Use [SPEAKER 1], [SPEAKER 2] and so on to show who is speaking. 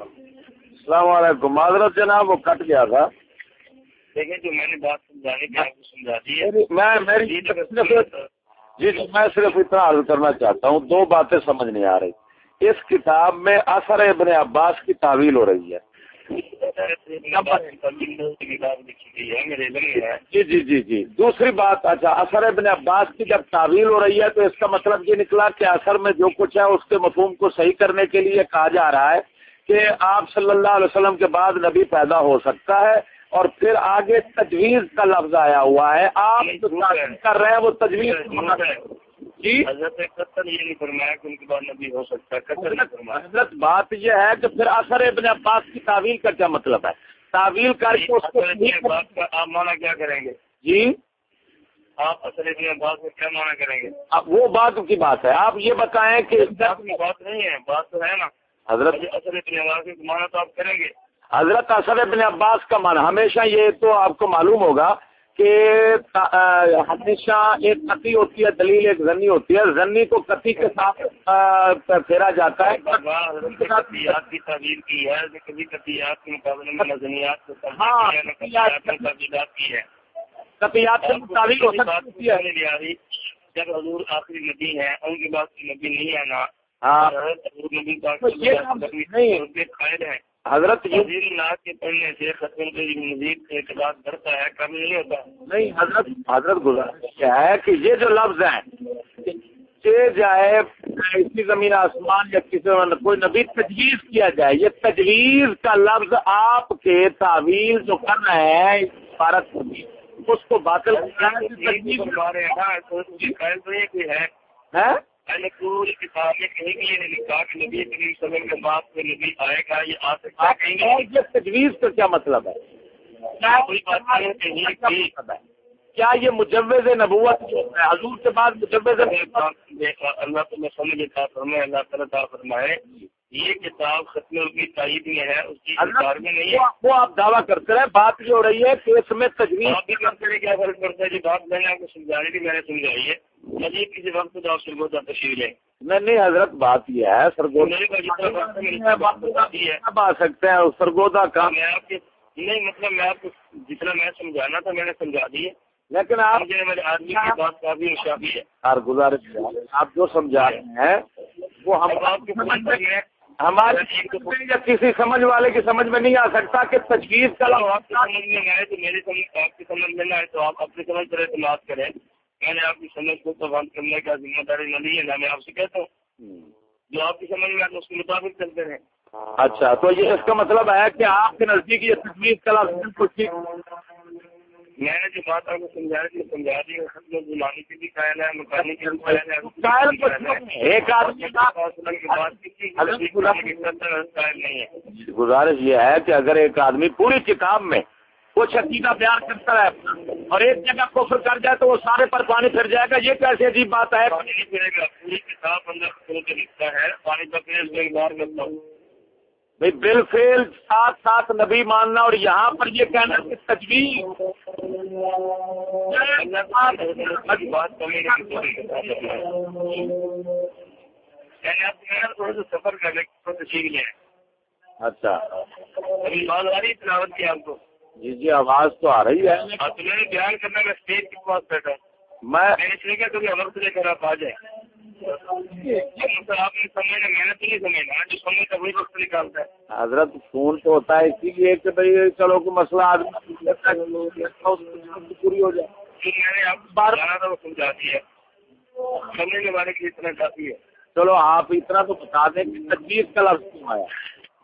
[SPEAKER 1] السلام علیکم معذرت جناب وہ کٹ گیا تھا
[SPEAKER 2] دیکھیں جو میں نے بات سمجھانے کی آپ کو سمجھا دی ہے
[SPEAKER 1] میں میری جی جی میں صرف اتنا عرض کرنا چاہتا ہوں دو باتیں سمجھ نہیں آ رہی اس کتاب میں اثر ابن عباس کی تعویل ہو رہی ہے جی جی جی جی دوسری بات اچھا اثر ابن عباس کی جب تعویل ہو رہی ہے تو اس کا مطلب یہ نکلا کہ اثر میں جو کچھ ہے اس کے مفہوم کو صحیح کرنے کے لیے کہا جا رہا ہے کہ آپ صلی اللہ علیہ وسلم کے بعد نبی پیدا ہو سکتا ہے اور پھر آگے تجویز کا لفظ آیا ہوا ہے۔ آپ جو کر رہے ہیں وہ تجویز
[SPEAKER 2] جی؟ حضرت یہ نہیں فرمایا کہ ان کے بعد نبی ہو سکتا ہے۔
[SPEAKER 1] حضرت بات یہ ہے کہ پھر اثر ابن عباس کی تعویل کا کیا مطلب ہے؟ تعویل کر کے اس کو
[SPEAKER 2] آپ مانا کیا کریں گے؟
[SPEAKER 1] جی؟
[SPEAKER 2] آپ اثر ابن عباس میں کیا مانا کریں گے؟
[SPEAKER 1] اب وہ بات کی بات ہے۔ آپ یہ بتائیں کہ
[SPEAKER 2] بات نہیں ہے۔ بات تو ہے نا۔
[SPEAKER 1] حضرت
[SPEAKER 2] اثر ابن عباس میں مانا تو آپ کریں گے؟
[SPEAKER 1] حضرت اثر ابن عباس کا مانا ہمیشہ یہ تو آپ کو معلوم ہوگا کہ ہمیشہ ایک کتی ہوتی ہے دلیل ایک زنی ہوتی ہے۔ زنی کو کتی کے ساتھ پھیرا جاتا ہے۔
[SPEAKER 2] کی تعبیر کی ہے کبھی کے مقابلے میں کی ہے
[SPEAKER 1] ہو سکتی
[SPEAKER 2] جب حضور آخری نبی ہے ان کے بعد نبی نہیں ہے ہے
[SPEAKER 1] حضرت
[SPEAKER 2] اللہ کے پڑھنے سے ختم مزید اعتبار بڑھتا ہے کم نہیں ہوتا۔
[SPEAKER 1] نہیں حضرت حضرت گزار کیا ہے کہ یہ جو لفظ ہیں جائے اسی زمین آسمان یا کسی کوئی نبی تجویز کیا جائے یہ تجویز کا لفظ آپ کے تعویل جو کر رہے ہیں بھارت اس کو باطل
[SPEAKER 2] ہے پوری کتاب میں کہیں بھی یہ لکھا کہ نبی کریم صلی اللہ کے بعد میں نبی آئے گا یہ آ سکتا ہے کہیں
[SPEAKER 1] یہ تجویز کا کیا مطلب ہے؟
[SPEAKER 2] کوئی بات نہیں ہے
[SPEAKER 1] کیا یہ مجوز نبوت جو ہے حضور کے بعد مجوز
[SPEAKER 2] اللہ میں سمجھ لیتا فرمائے اللہ تعالیٰ فرمائے یہ کتاب ختم کی تائید میں ہے اس کی اخبار میں نہیں ہے۔
[SPEAKER 1] وہ آپ دعویٰ کرتے رہے بات یہ ہو رہی ہے کہ اس میں تجویز
[SPEAKER 2] بھی کرتے رہے کیا فرق پڑتا ہے؟ جی بات میں نے آپ کو سمجھانے کی میں نے سمجھائی ہے۔ مجھے کسی وقت تو سرگودا تشریف
[SPEAKER 1] نہیں۔ نہیں حضرت بات یہ ہے سرگودا آ سکتے ہیں سرگودا کا
[SPEAKER 2] میں آپ کے نہیں مطلب میں آپ کو جتنا میں سمجھانا تھا میں نے سمجھا دی ہے۔
[SPEAKER 1] لیکن آپ
[SPEAKER 2] میرے آدمی کی بات کافی ہے
[SPEAKER 1] ہر گزارش آپ جو سمجھا رہے ہیں وہ ہم
[SPEAKER 2] آپ کے سمجھ میں
[SPEAKER 1] ہمارے کسی سمجھ والے کی سمجھ میں نہیں آ سکتا کہ تجویز کا
[SPEAKER 2] آپ کی سمجھ میں آئے تو میری سمجھ آپ کی سمجھ میں نہ آئے تو آپ اپنی سمجھ پر اعتماد کریں۔ میں نے آپ کی سمجھ کو پروان کرنے کا ذمہ داری نہ لی ہے نہ میں آپ سے کہتا ہوں۔ جو آپ کی سمجھ میں تو اس کے مطابق چلتے رہیں۔
[SPEAKER 1] اچھا تو یہ اس کا مطلب ہے کہ آپ کے نزدیک یہ تجویز کا لفظ کچھ
[SPEAKER 2] میں نے جو بات آپ کو سمجھا دی سمجھا دی زمانی کی بھی قائل ہے مکانی کی بھی قائل ہے
[SPEAKER 1] ایک آدمی
[SPEAKER 2] نہیں ہے۔
[SPEAKER 1] گزارش یہ ہے کہ اگر ایک آدمی پوری کتاب میں کچھ عقیدہ بیان کرتا ہے اپنا اور ایک جگہ کفر کر جائے تو وہ سارے پر پانی پھر جائے گا۔ یہ کیسے عجیب بات ہے؟
[SPEAKER 2] پوری کتاب اندر لکھتا ہے۔ پانی کا کرتا ہوں۔
[SPEAKER 1] بھائی ساتھ ساتھ نبی ماننا اور یہاں پر یہ کہنا کہ تجویز۔
[SPEAKER 2] سفر کرنے لیں
[SPEAKER 1] اچھا۔
[SPEAKER 2] ابھی تلاوت کی آپ کو۔
[SPEAKER 1] جی جی آواز تو آ رہی ہے۔
[SPEAKER 2] نے بیان کرنا میں اسٹیج کے پاس بیٹھا
[SPEAKER 1] میں
[SPEAKER 2] اس لیے کہ کبھی وقت لے کر آپ آ جائیں۔
[SPEAKER 1] حضرت فون تو ہوتا ہے اسی لیے کہ بھائی چلو کو مسئلہ آدمی پوری ہو جائے۔
[SPEAKER 2] میں نے آپ بار سمجھا ہے سمجھنے والے کے لیے اتنا کافی ہے۔
[SPEAKER 1] چلو آپ اتنا تو بتا دیں کہ تجویز کا لفظ کیوں آیا؟